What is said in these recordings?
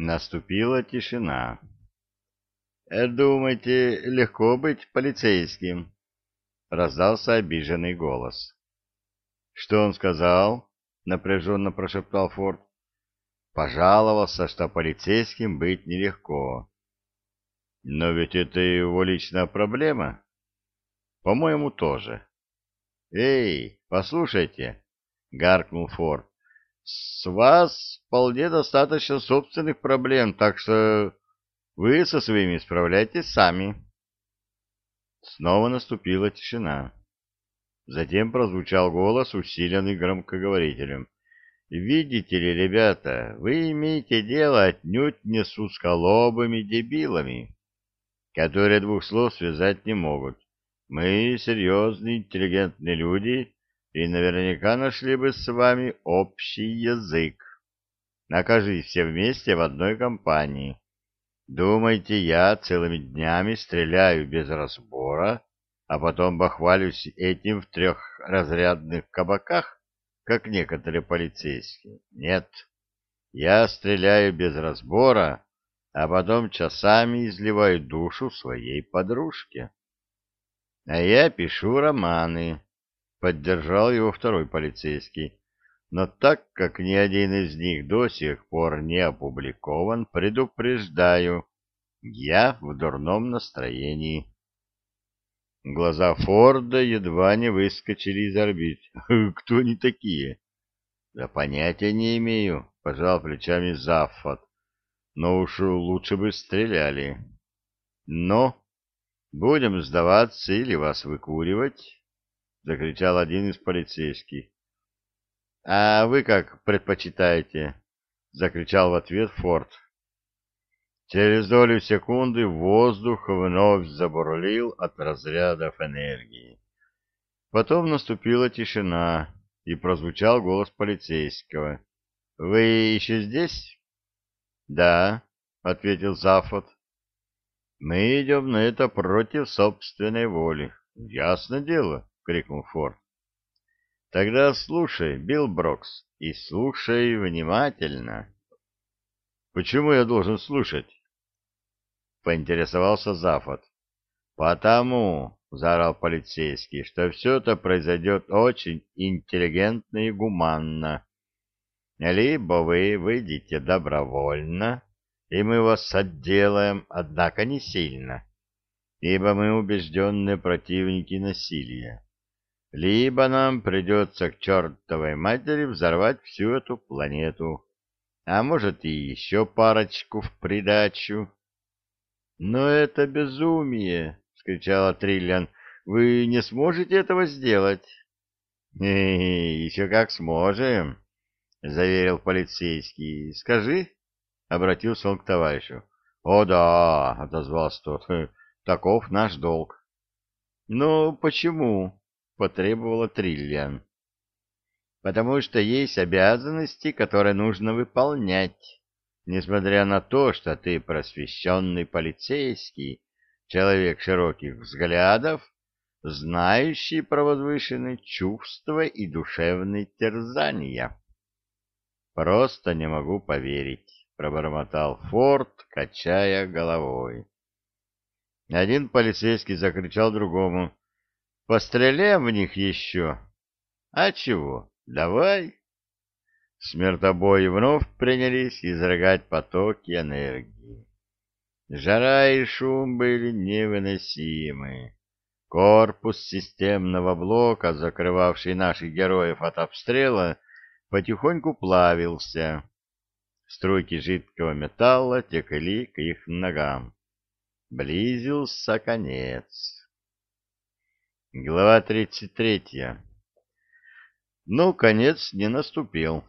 Наступила тишина. «Думаете, легко быть полицейским?» — раздался обиженный голос. «Что он сказал?» — напряженно прошептал Форд. «Пожаловался, что полицейским быть нелегко». «Но ведь это его личная проблема?» «По-моему, тоже». «Эй, послушайте!» — гаркнул Форд. «С вас вполне достаточно собственных проблем, так что вы со своими справляйтесь сами». Снова наступила тишина. Затем прозвучал голос, усиленный громкоговорителем. «Видите ли, ребята, вы имеете дело отнюдь не с узколобыми дебилами, которые двух слов связать не могут. Мы серьезные, интеллигентные люди и наверняка нашли бы с вами общий язык. Накажись все вместе в одной компании. Думаете, я целыми днями стреляю без разбора, а потом бахвалюсь этим в трехразрядных кабаках, как некоторые полицейские? Нет. Я стреляю без разбора, а потом часами изливаю душу своей подружке. А я пишу романы, — поддержал его второй полицейский. Но так как ни один из них до сих пор не опубликован, предупреждаю, я в дурном настроении. Глаза Форда едва не выскочили из орбит. Кто они такие? Да понятия не имею, пожал плечами Заффот. Но уж лучше бы стреляли. Но будем сдаваться или вас выкуривать? Закричал один из полицейских. «А вы как предпочитаете?» — закричал в ответ Форд. Через долю секунды воздух вновь забурлил от разрядов энергии. Потом наступила тишина, и прозвучал голос полицейского. «Вы еще здесь?» «Да», — ответил Зафот. «Мы идем на это против собственной воли. Ясно дело», — крикнул Форд. Тогда слушай, Билл Брокс, и слушай внимательно. Почему я должен слушать? Поинтересовался Зафот. Потому, заорал полицейский, что все это произойдет очень интеллигентно и гуманно. Либо вы выйдете добровольно, и мы вас отделаем, однако не сильно, ибо мы убежденные противники насилия либо нам придется к чертовой матери взорвать всю эту планету, а может и еще парочку в придачу. — Но это безумие! — скричала Триллиан. — Вы не сможете этого сделать? — Еще как сможем, — заверил полицейский. — Скажи, — обратился он к товарищу. — О да, — отозвался тот, — таков наш долг. — Ну, почему? Потребовала Триллиан. «Потому что есть обязанности, которые нужно выполнять, несмотря на то, что ты просвещенный полицейский, человек широких взглядов, знающий про возвышенные чувства и душевные терзания». «Просто не могу поверить», — пробормотал Форд, качая головой. Один полицейский закричал другому. Постреляем в них еще. А чего? Давай. Смертобои вновь принялись изрыгать потоки энергии. Жара и шум были невыносимы. Корпус системного блока, закрывавший наших героев от обстрела, потихоньку плавился. Струйки жидкого металла текли к их ногам. Близился конец. Глава 33. Ну, конец не наступил,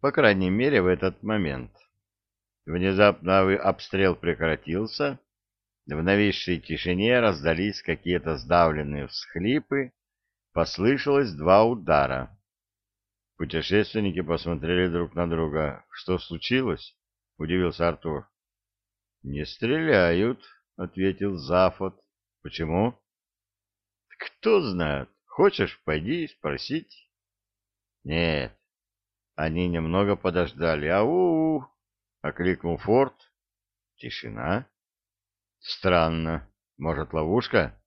по крайней мере, в этот момент. Внезапно обстрел прекратился, в нависшей тишине раздались какие-то сдавленные всхлипы, послышалось два удара. Путешественники посмотрели друг на друга. «Что случилось?» — удивился Артур. «Не стреляют», — ответил Зафот. «Почему?» Кто знает, хочешь, пойди спросить. Нет. Они немного подождали. Ау! окликнул Форд. Тишина. Странно. Может, ловушка?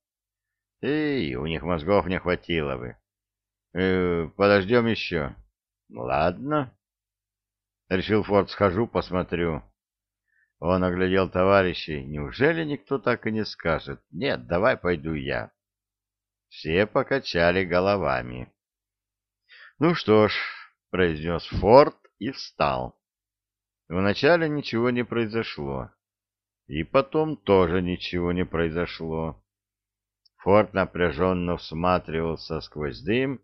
Эй, у них мозгов не хватило бы. Э, подождем еще. Ладно. Решил Форд, схожу, посмотрю. Он оглядел товарищей. Неужели никто так и не скажет? Нет, давай пойду я. Все покачали головами. Ну что ж, произнес Форд и встал. Вначале ничего не произошло. И потом тоже ничего не произошло. Форд напряженно всматривался сквозь дым,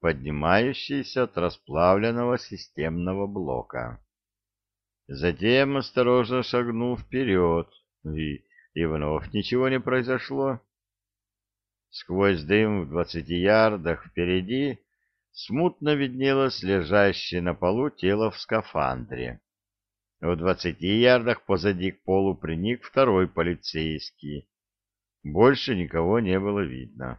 поднимающийся от расплавленного системного блока. Затем осторожно шагнул вперед, и, и вновь ничего не произошло. Сквозь дым в двадцати ярдах впереди смутно виднелось лежащее на полу тело в скафандре. В двадцати ярдах позади к полу приник второй полицейский. Больше никого не было видно.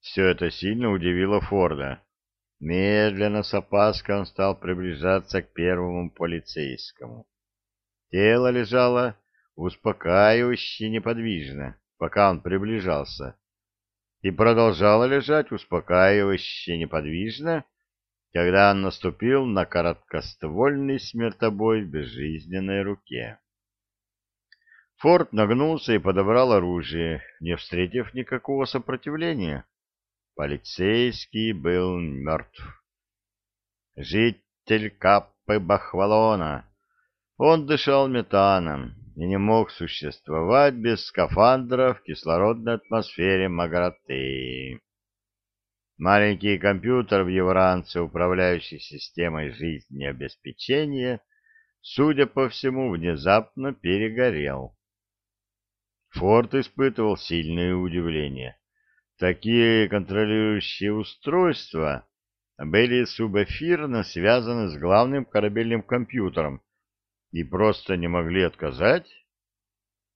Все это сильно удивило Форда. Медленно, с опаской, он стал приближаться к первому полицейскому. Тело лежало успокаивающе неподвижно, пока он приближался, и продолжало лежать успокаивающе неподвижно, когда он наступил на короткоствольный смертобой в безжизненной руке. Форд нагнулся и подобрал оружие, не встретив никакого сопротивления. Полицейский был мертв. Житель Каппы Бахвалона. Он дышал метаном и не мог существовать без скафандра в кислородной атмосфере Маграты. Маленький компьютер в его управляющий системой жизнеобеспечения, судя по всему, внезапно перегорел. Форд испытывал сильное удивление. Такие контролирующие устройства были субэфирно связаны с главным корабельным компьютером и просто не могли отказать.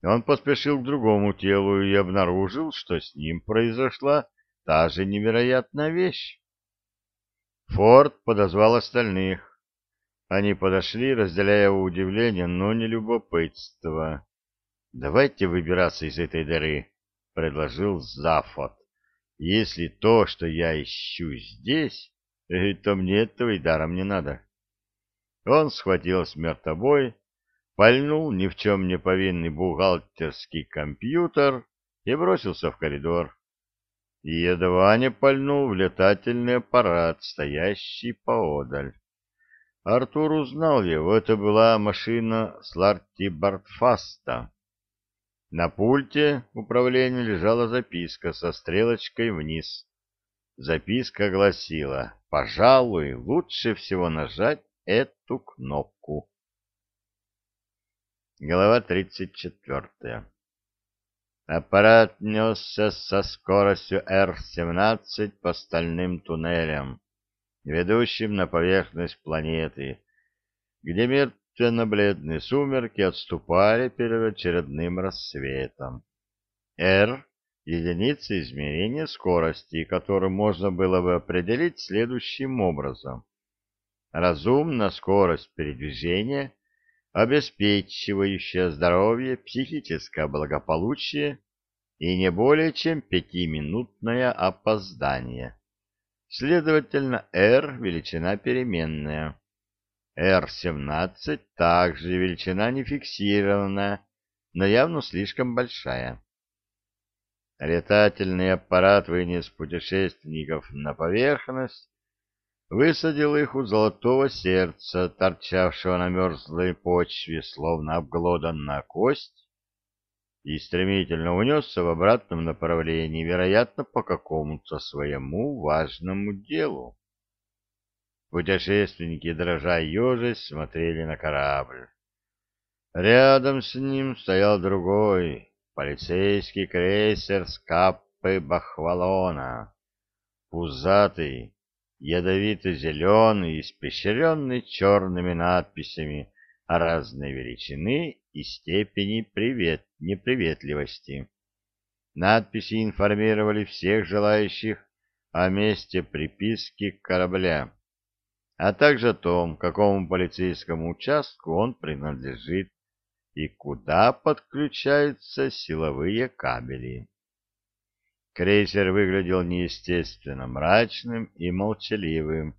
Он поспешил к другому телу и обнаружил, что с ним произошла та же невероятная вещь. Форд подозвал остальных. Они подошли, разделяя его удивление, но не любопытство. «Давайте выбираться из этой дыры», — предложил Зафот. Если то, что я ищу здесь, э, то мне этого и даром не надо. Он схватил смертобой, пальнул ни в чем не повинный бухгалтерский компьютер и бросился в коридор. И едва не пальнул в летательный аппарат, стоящий поодаль. Артур узнал его, это была машина Сларти Бартфаста. На пульте управления лежала записка со стрелочкой вниз. Записка гласила «Пожалуй, лучше всего нажать эту кнопку». Глава 34. Аппарат несся со скоростью R-17 по стальным туннелям, ведущим на поверхность планеты, где Мертвенно-бледные сумерки отступали перед очередным рассветом. R — единица измерения скорости, которую можно было бы определить следующим образом. Разумная скорость передвижения, обеспечивающая здоровье, психическое благополучие и не более чем пятиминутное опоздание. Следовательно, R — величина переменная. Р-17 также величина не фиксированная, но явно слишком большая. Летательный аппарат вынес путешественников на поверхность, высадил их у золотого сердца, торчавшего на мерзлой почве, словно обглоданная кость, и стремительно унесся в обратном направлении, вероятно, по какому-то своему важному делу. Путешественники, дрожа ежась, смотрели на корабль. Рядом с ним стоял другой, полицейский крейсер с каппой Бахвалона, пузатый, ядовито-зеленый, испещренный черными надписями разной величины и степени привет, неприветливости. Надписи информировали всех желающих о месте приписки корабля а также о том, какому полицейскому участку он принадлежит и куда подключаются силовые кабели. Крейсер выглядел неестественно мрачным и молчаливым,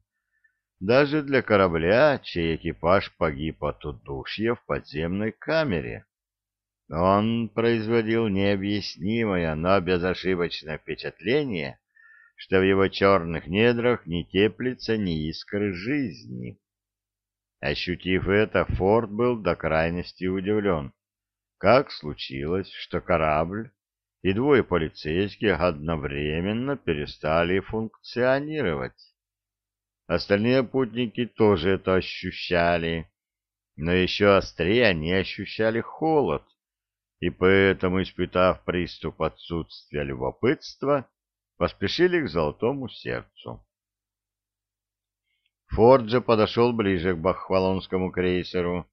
даже для корабля, чей экипаж погиб от удушья в подземной камере. Он производил необъяснимое, но безошибочное впечатление, что в его черных недрах не теплится ни искры жизни. Ощутив это, Форд был до крайности удивлен. Как случилось, что корабль и двое полицейских одновременно перестали функционировать? Остальные путники тоже это ощущали, но еще острее они ощущали холод, и поэтому, испытав приступ отсутствия любопытства, поспешили к золотому сердцу. Форд же подошел ближе к бахвалонскому крейсеру.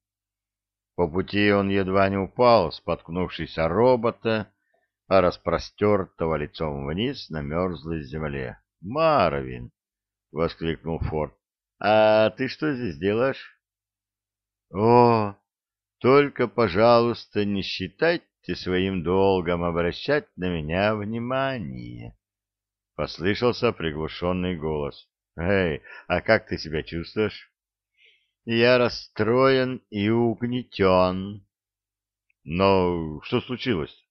По пути он едва не упал, споткнувшись о робота, а распростертого лицом вниз на мерзлой земле. «Марвин!» — воскликнул Форд. «А ты что здесь делаешь?» «О, только, пожалуйста, не считайте своим долгом обращать на меня внимание!» — послышался приглушенный голос. Эй, а как ты себя чувствуешь? Я расстроен и угнетен. Но что случилось?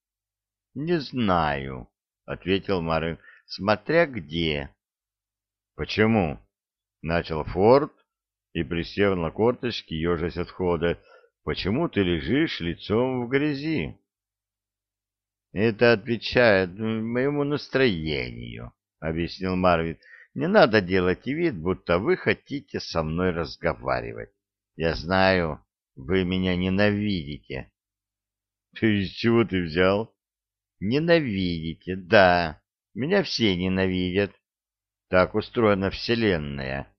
Не знаю, ответил Марин, смотря где. Почему? Начал Форд и, присев на корточки, ежась от хода, почему ты лежишь лицом в грязи? Это отвечает моему настроению, объяснил Марвин. Не надо делать вид, будто вы хотите со мной разговаривать. Я знаю, вы меня ненавидите. Ты из чего ты взял? Ненавидите, да. Меня все ненавидят. Так устроена Вселенная.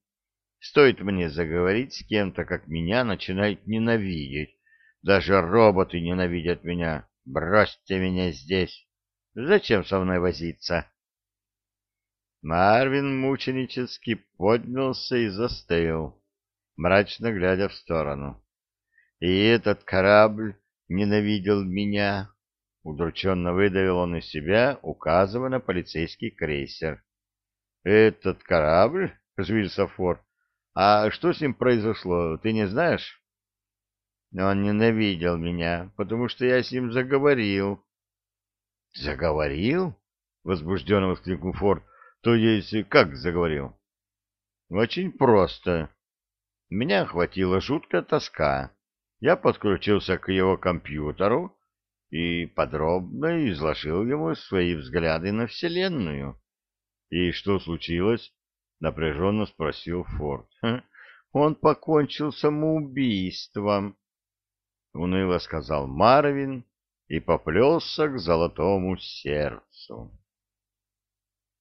Стоит мне заговорить с кем-то, как меня начинают ненавидеть. Даже роботы ненавидят меня. Бросьте меня здесь. Зачем со мной возиться? Марвин мученически поднялся и застыл, мрачно глядя в сторону. И этот корабль ненавидел меня. Удрученно выдавил он из себя, указывая на полицейский крейсер. «Этот корабль?» — оживился Форд. «А что с ним произошло, ты не знаешь?» «Он ненавидел меня, потому что я с ним заговорил». «Заговорил?» — возбужденно воскликнул Форд. То есть, как заговорил? Очень просто. Меня охватила жуткая тоска. Я подключился к его компьютеру и подробно изложил ему свои взгляды на Вселенную. И что случилось? Напряженно спросил Форд. Он покончил самоубийством, уныло сказал Марвин и поплелся к золотому сердцу.